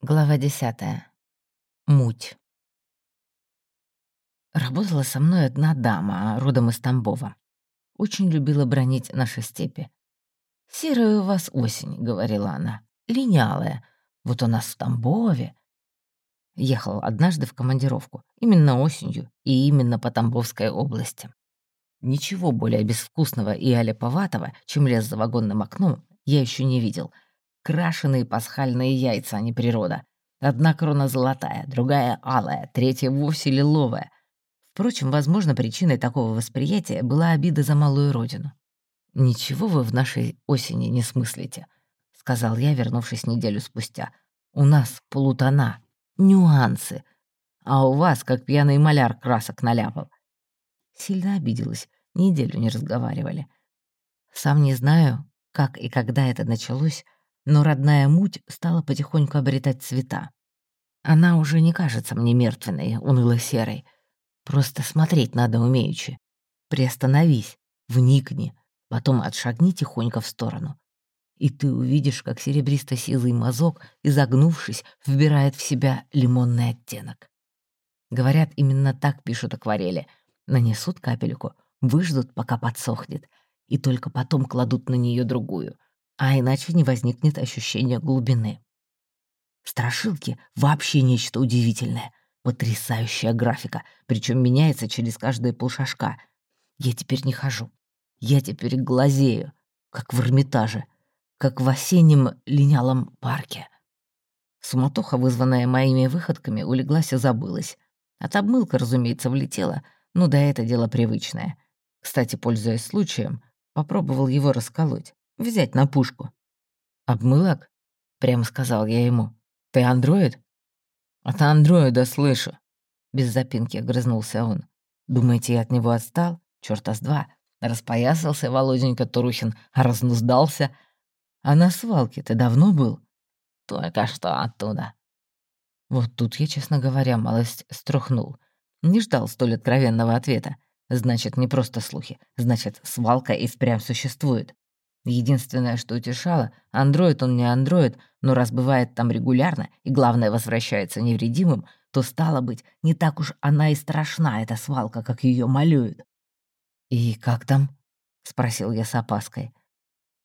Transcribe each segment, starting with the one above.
Глава десятая. Муть. Работала со мной одна дама, родом из Тамбова. Очень любила бронить наши степи. «Серая у вас осень», — говорила она, — «линялая. Вот у нас в Тамбове». Ехал однажды в командировку, именно осенью и именно по Тамбовской области. Ничего более безвкусного и аляповатого, чем лес за вагонным окном, я еще не видел — крашеные пасхальные яйца, а не природа. Одна крона золотая, другая алая, третья вовсе лиловая. Впрочем, возможно, причиной такого восприятия была обида за малую родину. «Ничего вы в нашей осени не смыслите», — сказал я, вернувшись неделю спустя. «У нас полутона, нюансы, а у вас, как пьяный маляр, красок наляпал». Сильно обиделась, неделю не разговаривали. Сам не знаю, как и когда это началось, но родная муть стала потихоньку обретать цвета. Она уже не кажется мне мертвенной, уныло-серой. Просто смотреть надо умеючи. Приостановись, вникни, потом отшагни тихонько в сторону. И ты увидишь, как серебристо-сизый мазок, изогнувшись, вбирает в себя лимонный оттенок. Говорят, именно так пишут акварели. Нанесут капельку, выждут, пока подсохнет, и только потом кладут на нее другую — а иначе не возникнет ощущения глубины. Страшилки — вообще нечто удивительное. Потрясающая графика, причем меняется через каждые полшажка. Я теперь не хожу. Я теперь глазею, как в Эрмитаже, как в осеннем линялом парке. Суматоха, вызванная моими выходками, улеглась и забылась. От обмылка, разумеется, влетела, но да это дело привычное. Кстати, пользуясь случаем, попробовал его расколоть. Взять на пушку. «Обмылок?» — прямо сказал я ему. «Ты андроид?» «От андроида слышу», — без запинки огрызнулся он. «Думаете, я от него отстал? Чёрта с два. Распоясался Володенька Турухин, а разнуздался. А на свалке ты давно был?» «Только что оттуда». Вот тут я, честно говоря, малость струхнул. Не ждал столь откровенного ответа. Значит, не просто слухи. Значит, свалка и впрямь существует. Единственное, что утешало, андроид он не андроид, но раз бывает там регулярно и, главное, возвращается невредимым, то, стало быть, не так уж она и страшна, эта свалка, как ее малюют. «И как там?» — спросил я с опаской.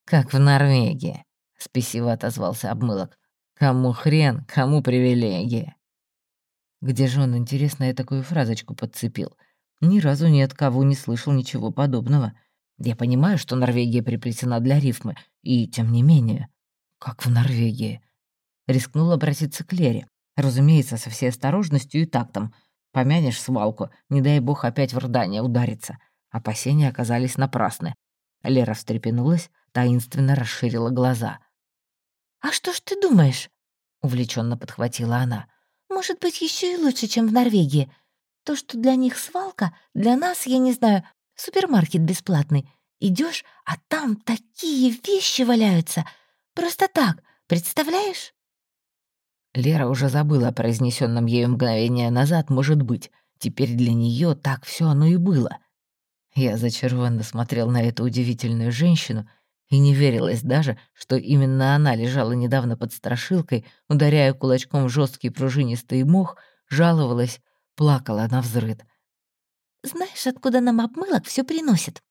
«Как в Норвегии», — спесиво отозвался обмылок. «Кому хрен, кому привилегии». Где же он, интересно, я такую фразочку подцепил? Ни разу ни от кого не слышал ничего подобного. Я понимаю, что Норвегия приплетена для рифмы, и тем не менее... Как в Норвегии? Рискнул обратиться к Лере. Разумеется, со всей осторожностью и тактом. Помянешь свалку, не дай бог опять в рыдание ударится. Опасения оказались напрасны. Лера встрепенулась, таинственно расширила глаза. «А что ж ты думаешь?» — увлеченно подхватила она. «Может быть, еще и лучше, чем в Норвегии. То, что для них свалка, для нас, я не знаю, Супермаркет бесплатный. Идешь, а там такие вещи валяются. Просто так, представляешь?» Лера уже забыла о произнесенном ею мгновение назад, может быть. Теперь для нее так все оно и было. Я зачарованно смотрел на эту удивительную женщину и не верилось даже, что именно она лежала недавно под страшилкой, ударяя кулачком в жесткий пружинистый мох, жаловалась, плакала на взрыд. «Знаешь, откуда нам обмылок все приносит?»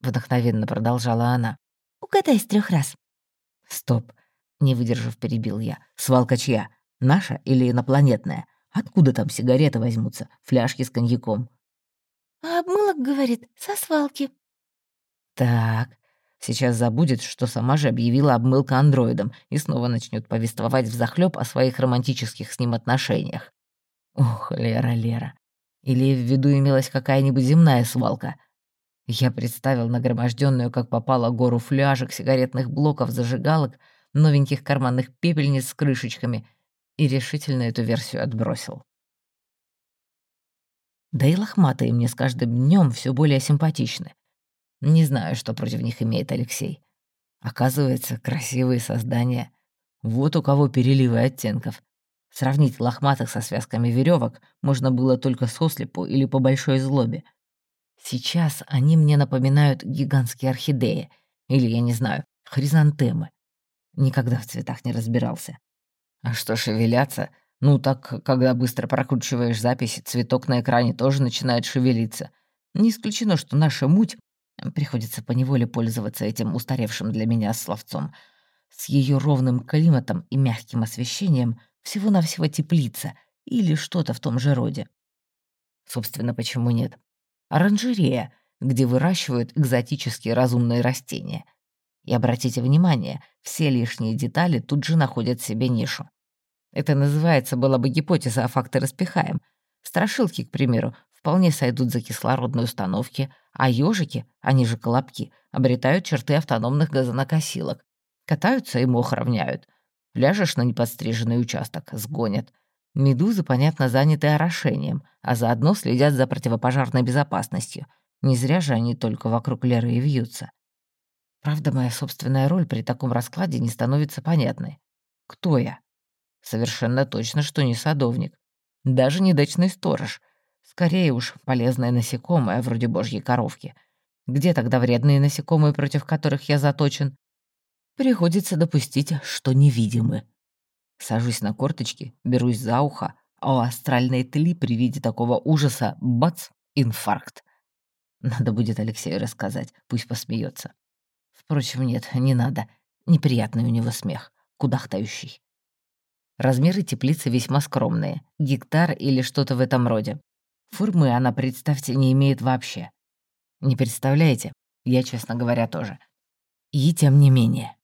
Вдохновенно продолжала она. «Угадай с трех раз». «Стоп!» — не выдержав, перебил я. «Свалка чья? Наша или инопланетная? Откуда там сигареты возьмутся? Фляжки с коньяком?» «А обмылок, говорит, со свалки». «Так, Сейчас забудет, что сама же объявила обмылка андроидом и снова начнет повествовать взахлёб о своих романтических с ним отношениях. Ох, Лера, Лера, или в виду имелась какая-нибудь земная свалка? Я представил нагроможденную, как попало, гору фляжек, сигаретных блоков, зажигалок, новеньких карманных пепельниц с крышечками и решительно эту версию отбросил. Да и лохматые мне с каждым днем все более симпатичны. Не знаю, что против них имеет Алексей. Оказывается, красивые создания. Вот у кого переливы оттенков. Сравнить лохматых со связками веревок можно было только сослепу или по большой злобе. Сейчас они мне напоминают гигантские орхидеи, или, я не знаю, хризантемы. Никогда в цветах не разбирался. А что шевелятся? Ну так, когда быстро прокручиваешь записи, цветок на экране тоже начинает шевелиться. Не исключено, что наша муть Приходится поневоле пользоваться этим устаревшим для меня словцом. С ее ровным климатом и мягким освещением всего-навсего теплица или что-то в том же роде. Собственно, почему нет? Оранжерея, где выращивают экзотические разумные растения. И обратите внимание, все лишние детали тут же находят себе нишу. Это называется была бы гипотеза, а факты распихаем. Страшилки, к примеру, вполне сойдут за кислородные установки, а ежики, они же колобки, обретают черты автономных газонокосилок. Катаются и мох равняют. Ляжешь на неподстриженный участок, сгонят. Медузы, понятно, заняты орошением, а заодно следят за противопожарной безопасностью. Не зря же они только вокруг Леры и вьются. Правда, моя собственная роль при таком раскладе не становится понятной. Кто я? Совершенно точно, что не садовник. Даже не дачный сторож — Скорее уж, полезное насекомое, вроде божьей коровки. Где тогда вредные насекомые, против которых я заточен? Приходится допустить, что невидимы. Сажусь на корточки, берусь за ухо, а у астральной тли при виде такого ужаса — бац, инфаркт. Надо будет Алексею рассказать, пусть посмеется. Впрочем, нет, не надо. Неприятный у него смех, кудахтающий. Размеры теплицы весьма скромные, гектар или что-то в этом роде. Формы она, представьте, не имеет вообще. Не представляете? Я, честно говоря, тоже. И тем не менее.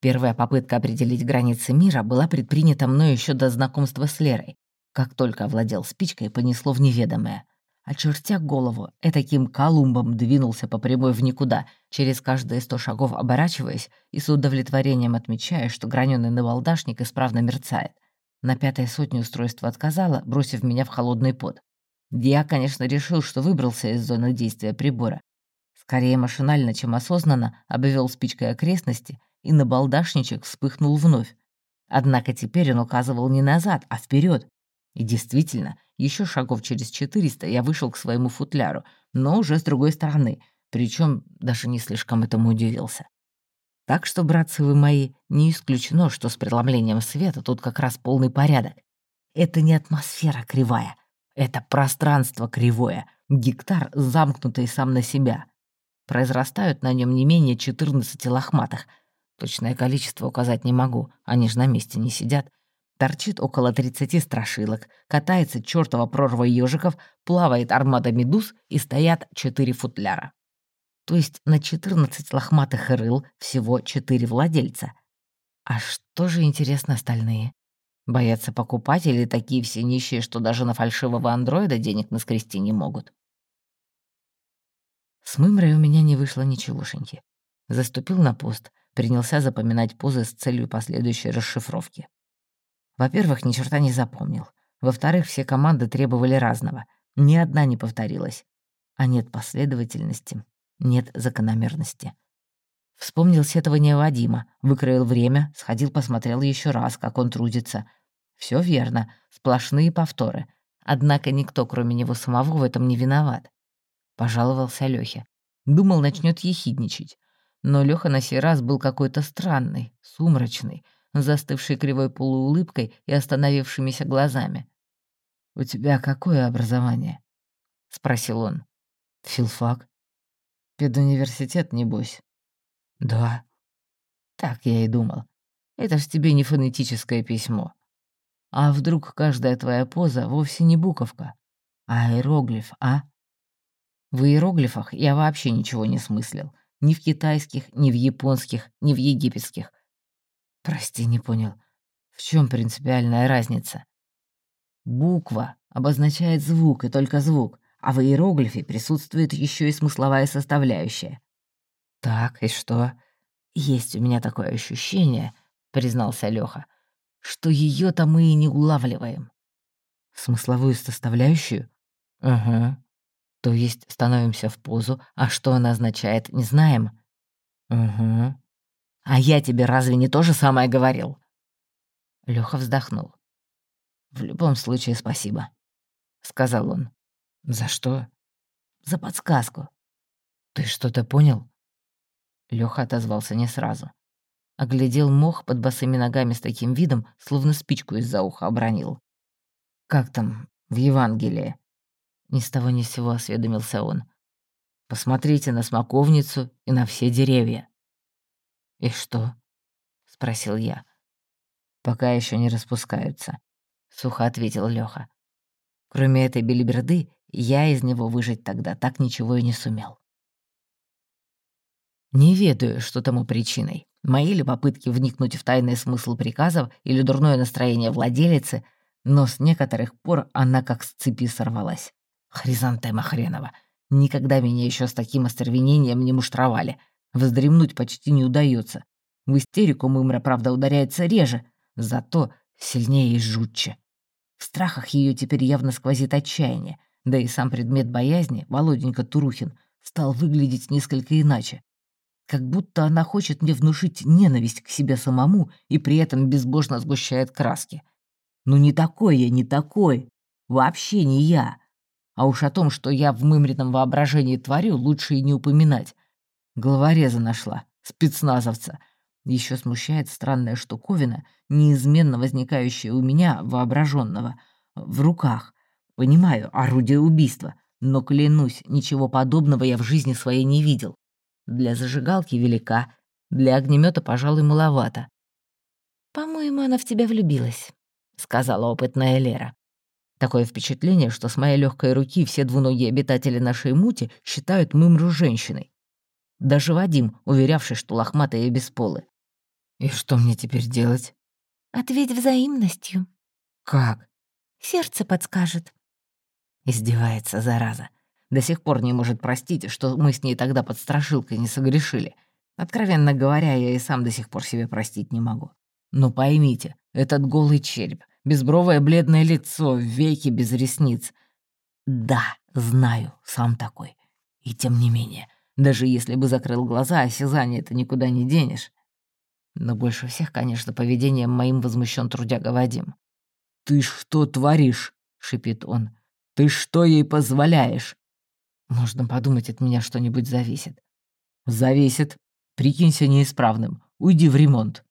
Первая попытка определить границы мира была предпринята мной еще до знакомства с Лерой. Как только овладел спичкой, понесло в неведомое. Очертя голову, этаким Колумбом двинулся по прямой в никуда, через каждые сто шагов оборачиваясь и с удовлетворением отмечая, что граненый набалдашник исправно мерцает. На пятой сотне устройство отказало, бросив меня в холодный пот. Я, конечно, решил, что выбрался из зоны действия прибора. Скорее машинально, чем осознанно, обвел спичкой окрестности, и на балдашничек вспыхнул вновь. Однако теперь он указывал не назад, а вперед. И действительно, еще шагов через 400 я вышел к своему футляру, но уже с другой стороны, причем даже не слишком этому удивился. Так что, братцы вы мои, не исключено, что с преломлением света тут как раз полный порядок. Это не атмосфера кривая, это пространство кривое, гектар, замкнутый сам на себя. Произрастают на нем не менее 14 лохматых. Точное количество указать не могу, они же на месте не сидят. Торчит около 30 страшилок, катается чертова прорва ежиков, плавает армада медуз и стоят 4 футляра. То есть на 14 лохматых рыл всего 4 владельца. А что же, интересно, остальные? Боятся покупателей такие все нищие, что даже на фальшивого андроида денег наскрести не могут. С Мымрой у меня не вышло ничегошеньки. Заступил на пост, принялся запоминать позы с целью последующей расшифровки. Во-первых, ни черта не запомнил. Во-вторых, все команды требовали разного. Ни одна не повторилась. А нет последовательности, нет закономерности. Вспомнил сетование Вадима, выкроил время, сходил посмотрел еще раз, как он трудится. Все верно, сплошные повторы. Однако никто, кроме него самого, в этом не виноват. Пожаловался Лёхе. Думал, начнет ехидничать. Но Лёха на сей раз был какой-то странный, сумрачный, застывший кривой полуулыбкой и остановившимися глазами. «У тебя какое образование?» — спросил он. «Филфак». «Педуниверситет, небось?» «Да». «Так я и думал. Это ж тебе не фонетическое письмо. А вдруг каждая твоя поза вовсе не буковка, а иероглиф, а?» В иероглифах я вообще ничего не смыслил. Ни в китайских, ни в японских, ни в египетских. Прости, не понял. В чем принципиальная разница? Буква обозначает звук и только звук, а в иероглифе присутствует еще и смысловая составляющая. «Так, и что?» «Есть у меня такое ощущение», — признался Лёха, «что её то мы и не улавливаем». «Смысловую составляющую?» «Угу. То есть становимся в позу, а что она означает, не знаем?» «Угу. А я тебе разве не то же самое говорил?» Лёха вздохнул. «В любом случае, спасибо», — сказал он. «За что?» «За подсказку». «Ты что-то понял?» Лёха отозвался не сразу. оглядел мох под босыми ногами с таким видом, словно спичку из-за уха обронил. «Как там в Евангелии?» Ни с того ни с сего осведомился он. «Посмотрите на смоковницу и на все деревья». «И что?» — спросил я. «Пока еще не распускаются», — сухо ответил Лёха. «Кроме этой белиберды, я из него выжить тогда так ничего и не сумел». Не ведаю, что тому причиной. Мои ли попытки вникнуть в тайный смысл приказов или дурное настроение владелицы, но с некоторых пор она как с цепи сорвалась. Хризантема хренова. Никогда меня еще с таким остервенением не муштровали. Вздремнуть почти не удается. В истерику Мымра, правда, ударяется реже, зато сильнее и жутче. В страхах ее теперь явно сквозит отчаяние, да и сам предмет боязни, Володенька Турухин, стал выглядеть несколько иначе. Как будто она хочет мне внушить ненависть к себе самому и при этом безбожно сгущает краски. Ну не такой я, не такой. Вообще не я. А уж о том, что я в мымрином воображении творю, лучше и не упоминать. Головореза нашла, спецназовца. Еще смущает странная штуковина, неизменно возникающая у меня, воображенного, в руках. Понимаю, орудие убийства, но, клянусь, ничего подобного я в жизни своей не видел. Для зажигалки велика, для огнемета, пожалуй, маловато. «По-моему, она в тебя влюбилась», — сказала опытная Лера. Такое впечатление, что с моей легкой руки все двуногие обитатели нашей мути считают Мымру женщиной. Даже Вадим, уверявший, что лохматые и бесполы. И что мне теперь делать? Ответь взаимностью. Как? Сердце подскажет. Издевается, зараза. До сих пор не может простить, что мы с ней тогда под страшилкой не согрешили. Откровенно говоря, я и сам до сих пор себе простить не могу. Но поймите, этот голый череп, безбровое бледное лицо, веки без ресниц. Да, знаю, сам такой. И тем не менее, даже если бы закрыл глаза, осязание это никуда не денешь. Но больше всех, конечно, поведением моим возмущен трудяга Вадим. «Ты что творишь?» — шипит он. «Ты что ей позволяешь?» Можно подумать, от меня что-нибудь зависит. «Зависит. Прикинься неисправным. Уйди в ремонт».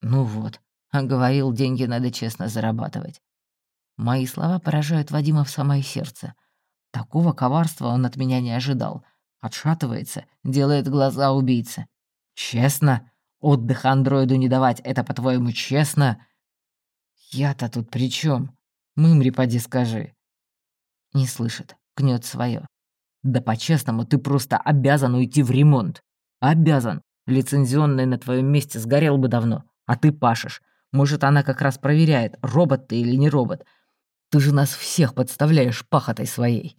Ну вот, а говорил, деньги надо честно зарабатывать. Мои слова поражают Вадима в самое сердце. Такого коварства он от меня не ожидал. Отшатывается, делает глаза убийцы. Честно? Отдых андроиду не давать, это, по-твоему, честно? Я-то тут при чем? Мымри, поди скажи. Не слышит, гнет свое. Да по-честному, ты просто обязан уйти в ремонт. Обязан. Лицензионный на твоем месте сгорел бы давно, а ты пашешь. Может, она как раз проверяет, робот ты или не робот. Ты же нас всех подставляешь пахотой своей.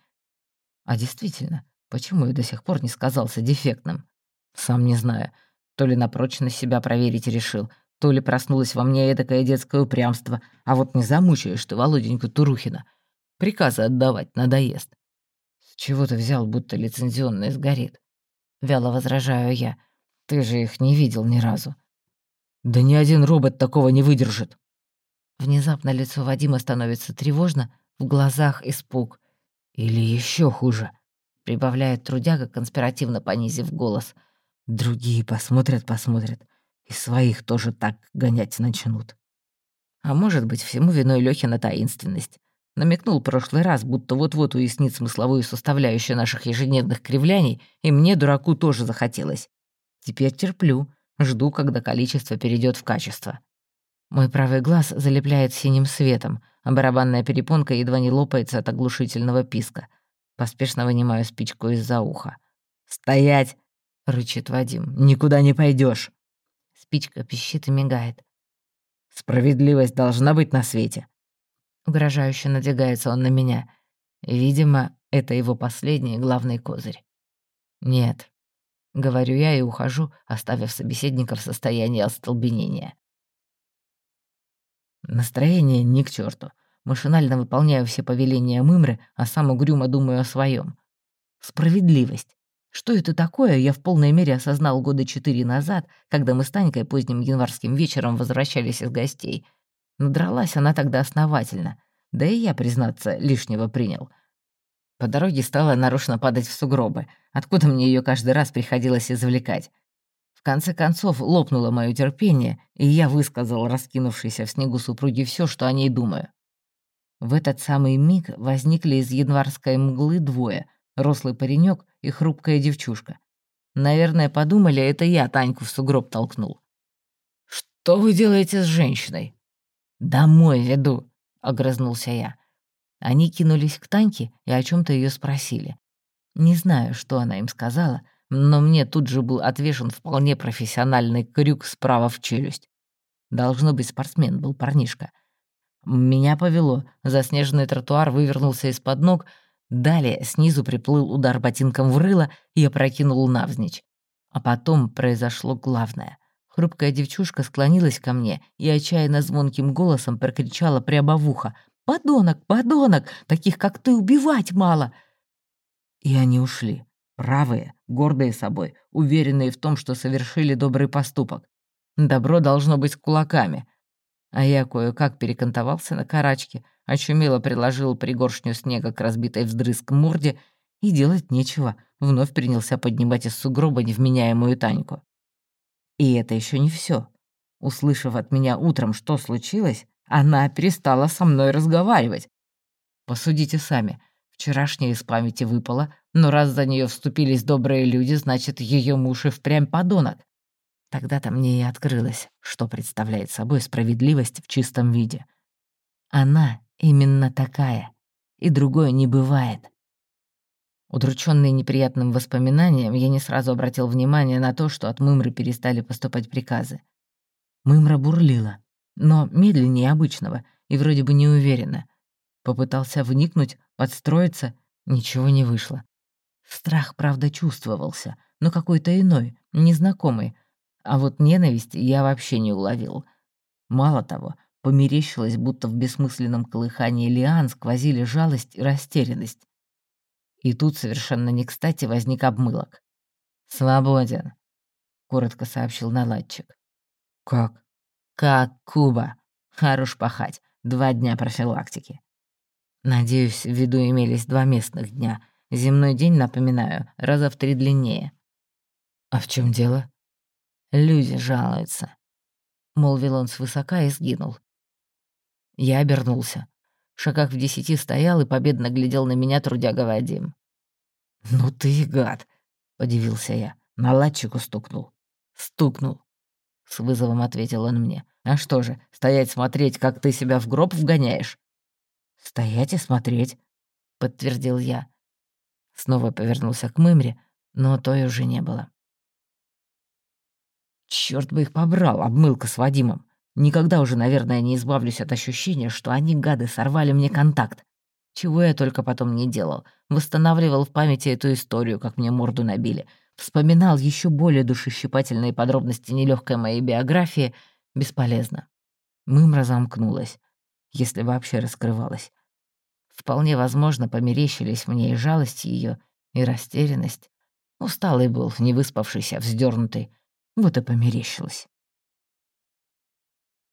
А действительно, почему я до сих пор не сказался дефектным? Сам не знаю. То ли на себя проверить решил, то ли проснулось во мне эдакое детское упрямство, а вот не замучаешь ты Володеньку Турухина. Приказы отдавать надоест. С чего ты взял, будто лицензионный сгорит? Вяло возражаю я. Ты же их не видел ни разу. Да ни один робот такого не выдержит. Внезапно лицо Вадима становится тревожно, в глазах испуг. Или еще хуже, прибавляет трудяга, конспиративно понизив голос — Другие посмотрят, посмотрят, и своих тоже так гонять начнут. А может быть, всему виной Лёхина таинственность. Намекнул прошлый раз, будто вот-вот уяснит смысловую составляющую наших ежедневных кривляний, и мне, дураку, тоже захотелось. Теперь терплю, жду, когда количество перейдет в качество. Мой правый глаз залепляет синим светом, а барабанная перепонка едва не лопается от оглушительного писка. Поспешно вынимаю спичку из-за уха. «Стоять! — рычит Вадим. «Никуда не пойдешь. Спичка пищит и мигает. «Справедливость должна быть на свете». Угрожающе надвигается он на меня. Видимо, это его последний главный козырь. «Нет», — говорю я и ухожу, оставив собеседника в состоянии остолбенения. Настроение ни к черту. Машинально выполняю все повеления Мымры, а сам угрюмо думаю о своем. Справедливость. Что это такое, я в полной мере осознал года четыре назад, когда мы с Танькой поздним январским вечером возвращались из гостей. Надралась она тогда основательно. Да и я, признаться, лишнего принял. По дороге стала нарочно падать в сугробы, откуда мне ее каждый раз приходилось извлекать. В конце концов, лопнуло мое терпение, и я высказал раскинувшейся в снегу супруге все, что о ней думаю. В этот самый миг возникли из январской мглы двое — рослый паренек и хрупкая девчушка. Наверное, подумали, это я Таньку в сугроб толкнул. «Что вы делаете с женщиной?» «Домой веду», — огрызнулся я. Они кинулись к Таньке и о чем то ее спросили. Не знаю, что она им сказала, но мне тут же был отвешен вполне профессиональный крюк справа в челюсть. Должно быть, спортсмен был парнишка. Меня повело, заснеженный тротуар вывернулся из-под ног, далее снизу приплыл удар ботинком в рыло и опрокинул навзничь. А потом произошло главное. Хрупкая девчушка склонилась ко мне и отчаянно звонким голосом прокричала прямо в ухо. «Подонок, подонок! Таких, как ты, убивать мало!» И они ушли. Правые, гордые собой, уверенные в том, что совершили добрый поступок. Добро должно быть с кулаками. А я кое-как перекантовался на карачке, очумело приложил пригоршню снега к разбитой вздрызг морде и делать нечего, вновь принялся поднимать из сугроба невменяемую Таньку. И это еще не все. Услышав от меня утром, что случилось, она перестала со мной разговаривать. Посудите сами. Вчерашняя из памяти выпала, но раз за нее вступились добрые люди, значит, ее муж и впрямь подонок. Тогда-то мне и открылось, что представляет собой справедливость в чистом виде. Она именно такая, и другое не бывает. Удрученный неприятным воспоминанием, я не сразу обратил внимание на то, что от Мымры перестали поступать приказы. Мымра бурлила, но медленнее обычного и вроде бы неуверенно. Попытался вникнуть, подстроиться, ничего не вышло. Страх, правда, чувствовался, но какой-то иной, незнакомый. А вот ненависть я вообще не уловил. Мало того, померещилось, будто в бессмысленном колыхании лиан сквозили жалость и растерянность. И тут совершенно не кстати возник обмылок. «Свободен», — коротко сообщил наладчик. «Как?» «Как Куба. Хорош пахать. Два дня профилактики». Надеюсь, в виду имелись два местных дня. Земной день, напоминаю, раза в три длиннее. А в чем дело? Люди жалуются. Молвил он свысока и сгинул. Я обернулся. В шагах в десяти стоял и победно глядел на меня трудяга Вадим. «Ну ты гад!» — подивился я. Наладчику стукнул. «Стукнул!» — с вызовом ответил он мне. «А что же, стоять смотреть, как ты себя в гроб вгоняешь?» «Стоять и смотреть», — подтвердил я. Снова повернулся к Мымре, но той уже не было. Черт бы их побрал, обмылка с Вадимом. Никогда уже, наверное, не избавлюсь от ощущения, что они, гады, сорвали мне контакт. Чего я только потом не делал. Восстанавливал в памяти эту историю, как мне морду набили. Вспоминал еще более душещипательные подробности нелегкой моей биографии. Бесполезно. Мымра замкнулась если вообще раскрывалась. Вполне возможно, померещились мне и жалость ее, и растерянность. Усталый был, не выспавшийся, вздернутый. Вот и померещилось.